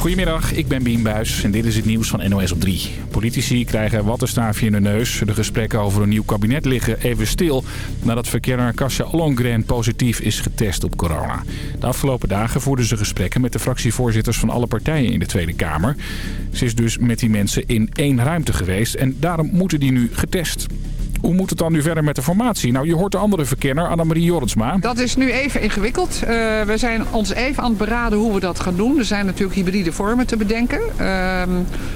Goedemiddag, ik ben Bien Buis en dit is het nieuws van NOS op 3. Politici krijgen wattenstaafje in de neus. De gesprekken over een nieuw kabinet liggen even stil... nadat verkenner Kasia Ollongren positief is getest op corona. De afgelopen dagen voerden ze gesprekken met de fractievoorzitters van alle partijen in de Tweede Kamer. Ze is dus met die mensen in één ruimte geweest en daarom moeten die nu getest. Hoe moet het dan nu verder met de formatie? Nou, je hoort de andere verkenner, Annemarie Jorritsma. Dat is nu even ingewikkeld. Uh, we zijn ons even aan het beraden hoe we dat gaan doen. Er zijn natuurlijk hybride vormen te bedenken. Uh,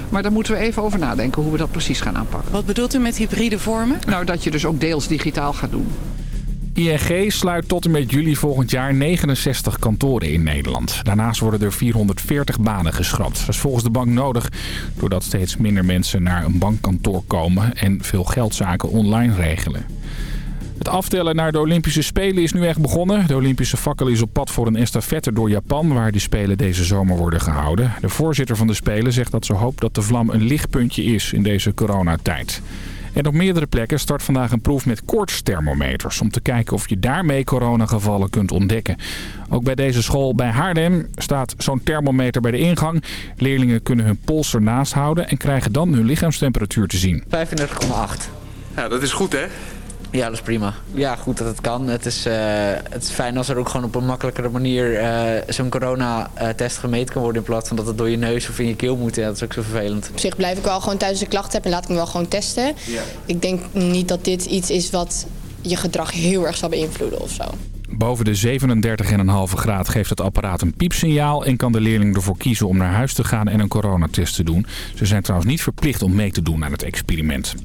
maar daar moeten we even over nadenken hoe we dat precies gaan aanpakken. Wat bedoelt u met hybride vormen? Nou, dat je dus ook deels digitaal gaat doen. ING sluit tot en met juli volgend jaar 69 kantoren in Nederland. Daarnaast worden er 440 banen geschrapt. Dat is volgens de bank nodig doordat steeds minder mensen naar een bankkantoor komen en veel geldzaken online regelen. Het aftellen naar de Olympische Spelen is nu echt begonnen. De Olympische fakkel is op pad voor een estafette door Japan... waar de Spelen deze zomer worden gehouden. De voorzitter van de Spelen zegt dat ze hoopt dat de vlam een lichtpuntje is in deze coronatijd. En op meerdere plekken start vandaag een proef met koortsthermometers... om te kijken of je daarmee coronagevallen kunt ontdekken. Ook bij deze school bij Haarlem staat zo'n thermometer bij de ingang. Leerlingen kunnen hun pols ernaast houden en krijgen dan hun lichaamstemperatuur te zien. 35,8. Ja, dat is goed hè? Ja, dat is prima. Ja, goed dat het kan. Het is, uh, het is fijn als er ook gewoon op een makkelijkere manier uh, zo'n corona-test gemeten kan worden... in plaats van dat het door je neus of in je keel moet. Ja, dat is ook zo vervelend. Op zich blijf ik wel gewoon thuis de klachten heb en laat ik me wel gewoon testen. Ja. Ik denk niet dat dit iets is wat je gedrag heel erg zal beïnvloeden of zo. Boven de 37,5 graad geeft het apparaat een piepsignaal... en kan de leerling ervoor kiezen om naar huis te gaan en een coronatest te doen. Ze zijn trouwens niet verplicht om mee te doen aan het experiment.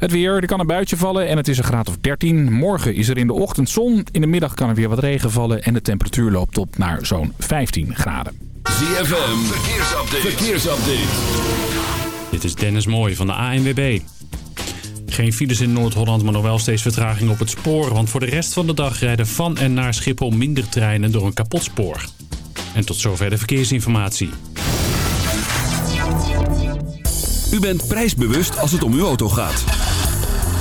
Het weer, er kan een buitje vallen en het is een graad of 13. Morgen is er in de ochtend zon. In de middag kan er weer wat regen vallen en de temperatuur loopt op naar zo'n 15 graden. ZFM, verkeersupdate. verkeersupdate. Dit is Dennis Mooij van de ANWB. Geen files in Noord-Holland, maar nog wel steeds vertraging op het spoor. Want voor de rest van de dag rijden van en naar Schiphol minder treinen door een kapot spoor. En tot zover de verkeersinformatie. U bent prijsbewust als het om uw auto gaat.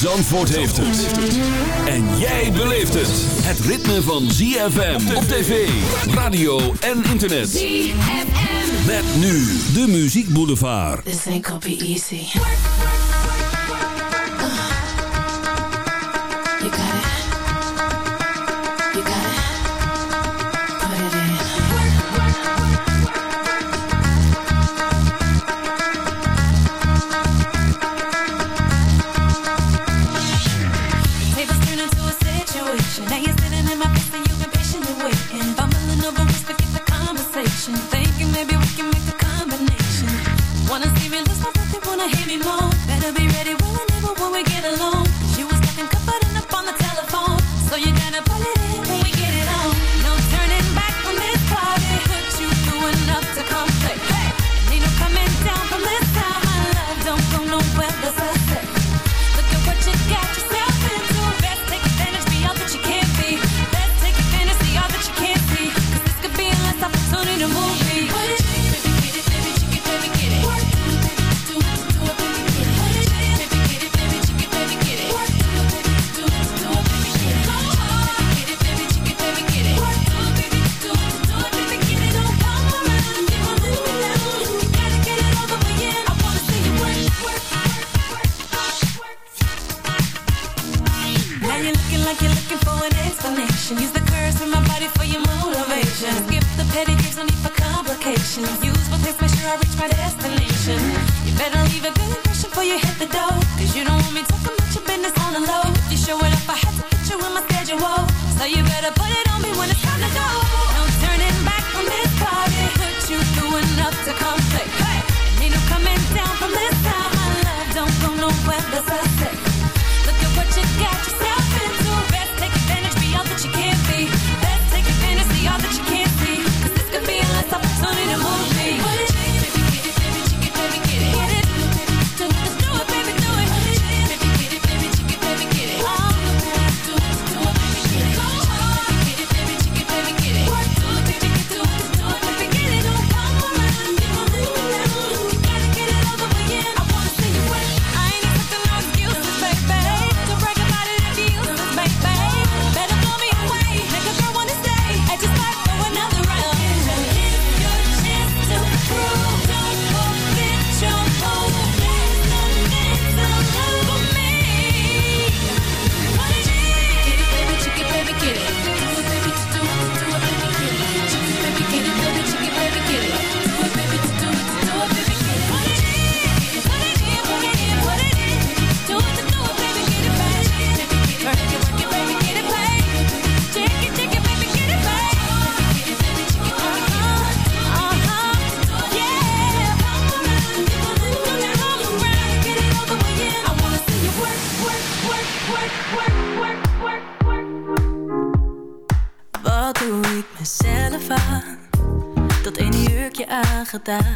Zandvoort heeft het. En jij beleeft het. Het ritme van ZFM op tv, radio en internet. ZFM. Met nu de Muziek Boulevard. This ain't gonna be easy. Ik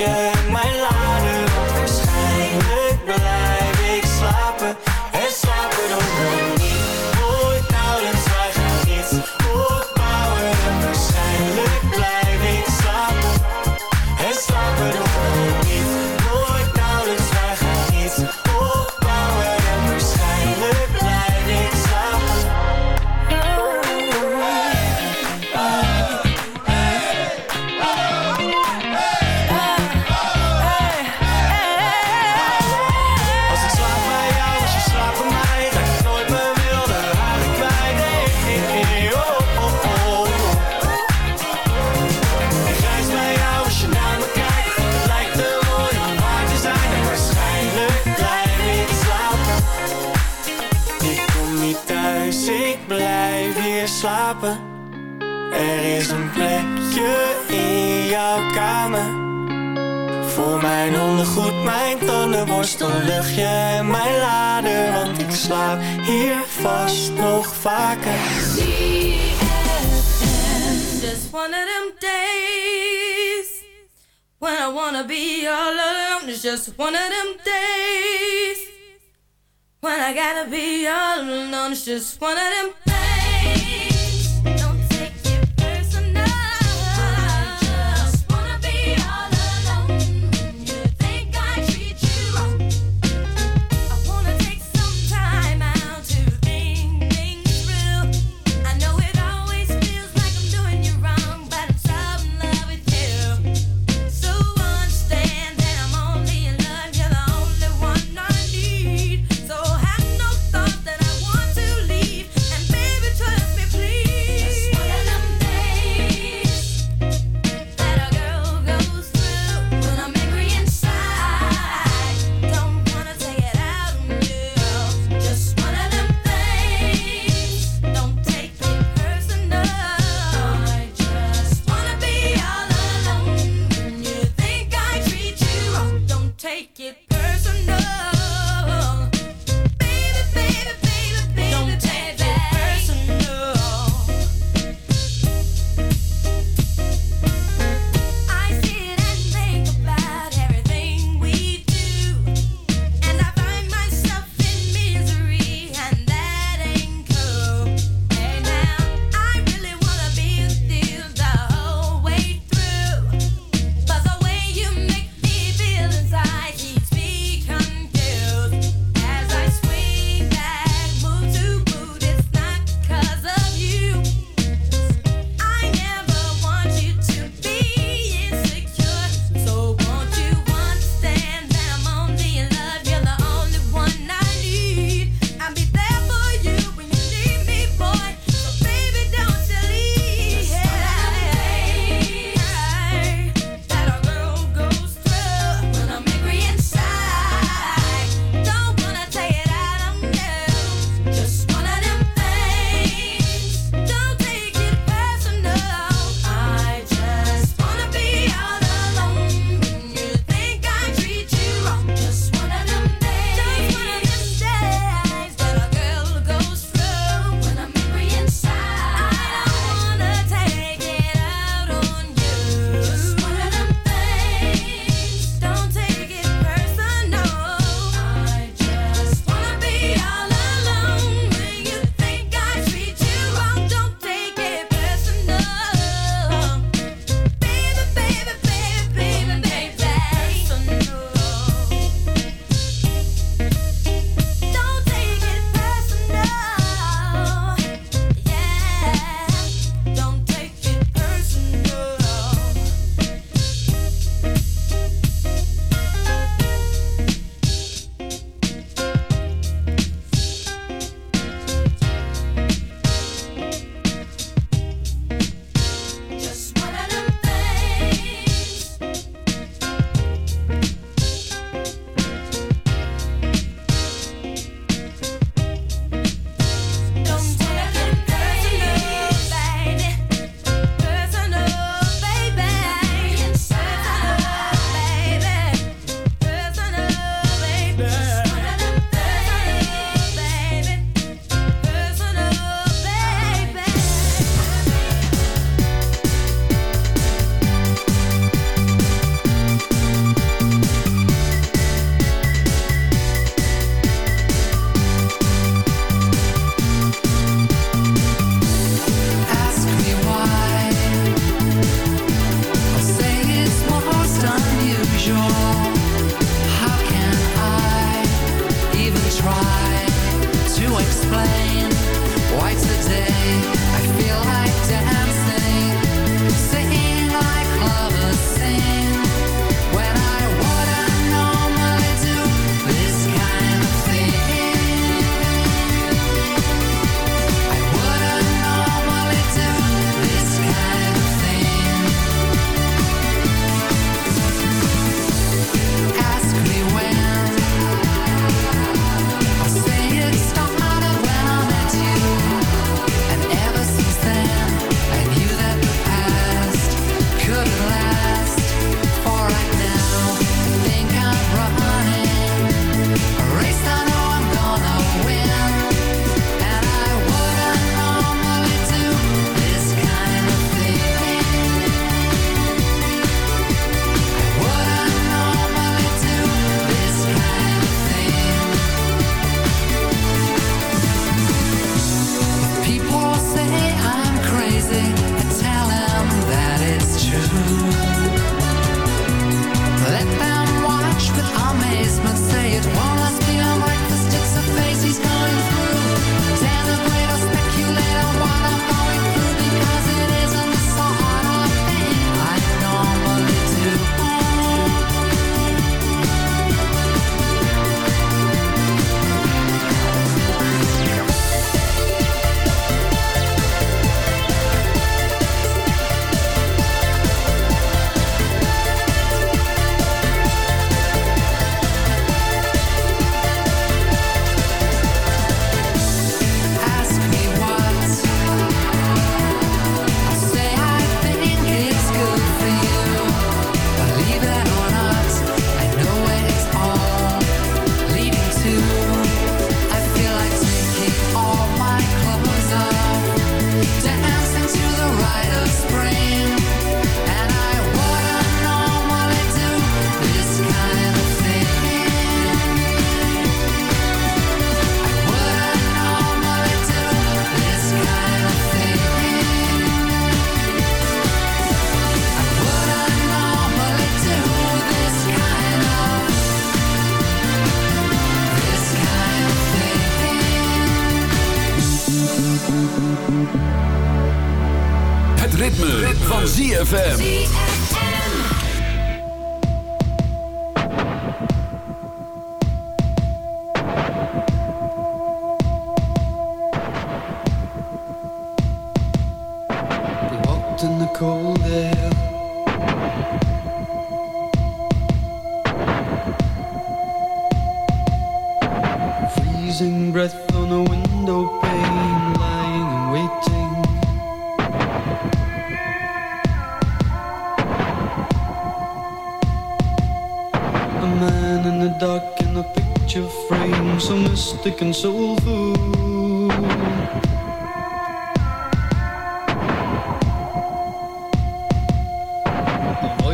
dan een plekje in jouw kamer. Voor mijn ondergoed, mijn tandenborstel, luchtje en mijn lader Want ik slaap hier vast nog vaker. Just one of them days. When I wanna be all alone It's just one of them days. When I gotta be all alone It's just one of them told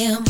am.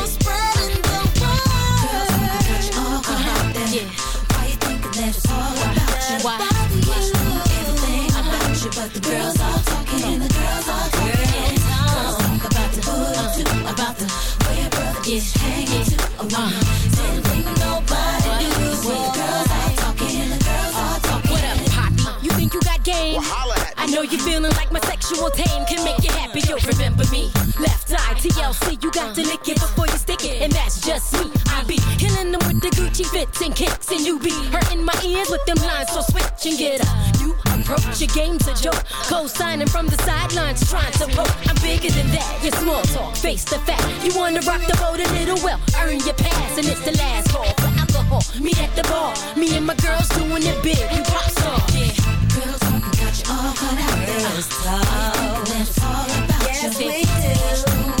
Why? Watch everything about you, but the girls are talking, the girls are talking. Girls talk about the booty too, about the way your brother is hanging too. Oh, uh, something nobody knew. When the girls are talking, the girls are talking. What up, Poppy? You think you got game? I know you're feeling like my sexual tame can make you happy. You'll remember me. TLC, you got to lick it before you stick it, and that's just me. I be killing them with the Gucci fits and kicks, and you be hurting my ears with them lines. So switch and get up. You approach your game's a joke. Co-signing from the sidelines, trying to poke. I'm bigger than that. Your small talk, face the fact. You wanna rock the boat a little well, earn your pass, and it's the last call for alcohol. Meet at the bar, me and my girls doing it big. We pop star. Yeah. Girls talking got you all caught out there. Girls talk. That it's all about Yes, you. we do.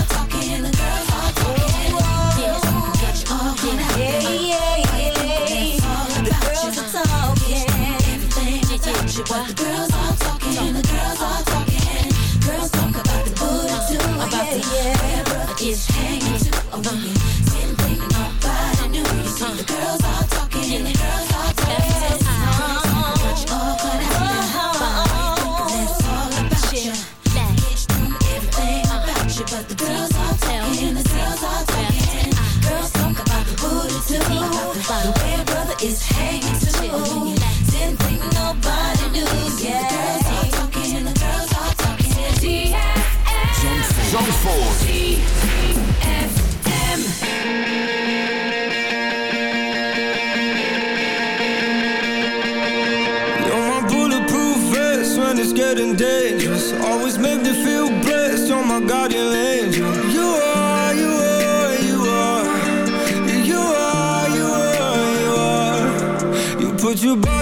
when it's getting dangerous. Always make me feel blessed. You're my guardian angel. You are, you are, you are. You are, you are, you are. You put your body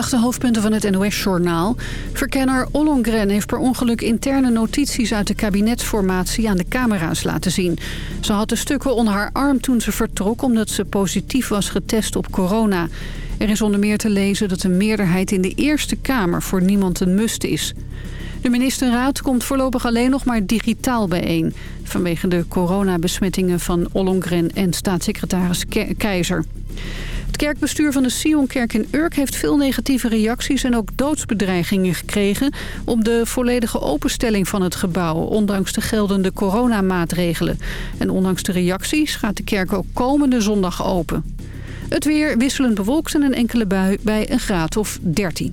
Goedemiddag, de hoofdpunten van het NOS-journaal. Verkenner Ollongren heeft per ongeluk interne notities uit de kabinetsformatie aan de camera's laten zien. Ze had de stukken onder haar arm toen ze vertrok omdat ze positief was getest op corona. Er is onder meer te lezen dat de meerderheid in de Eerste Kamer voor niemand een must is. De ministerraad komt voorlopig alleen nog maar digitaal bijeen... vanwege de coronabesmettingen van Ollongren en staatssecretaris Keizer. Het kerkbestuur van de Sionkerk in Urk heeft veel negatieve reacties... en ook doodsbedreigingen gekregen op de volledige openstelling van het gebouw... ondanks de geldende coronamaatregelen. En ondanks de reacties gaat de kerk ook komende zondag open. Het weer wisselend bewolkt en een enkele bui bij een graad of 13.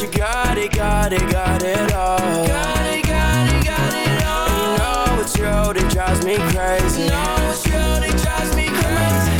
You got it, got it, got it all. Got it, got it, got it all. You know it's you It drives me crazy. You know it's you It drives me crazy.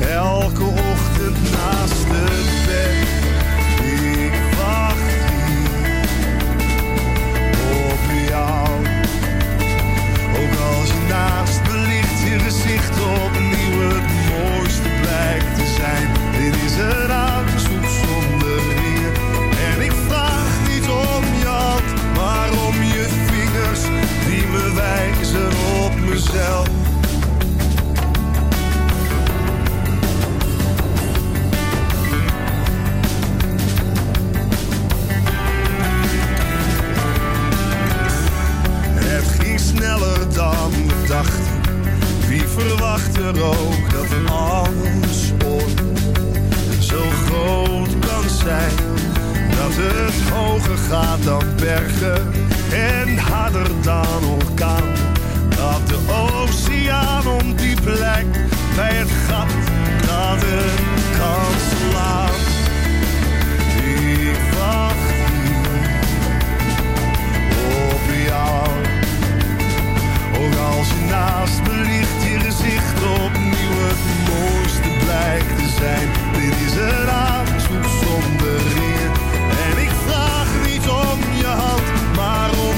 Elke ochtend naast het bed. Ik wacht hier op jou. Ook als je naast me je gezicht opnieuw het mooiste blijkt te zijn. Dit is een avondzoek zonder weer. En ik vraag niet om je hand, maar om je vingers die me wijzen op mezelf. Dan we dachten. Wie verwacht er ook dat alles ooit zo groot kan zijn? Dat het hoger gaat dan bergen en harder dan orkaan. Dat de oceaan om die plek bij het gat dat het kan slaan. Ik wacht als je naast me ligt, je gezicht opnieuw het mooiste blijkt te zijn. Dit is een avondzoek zonder eer. En ik vraag niet om je hand, maar om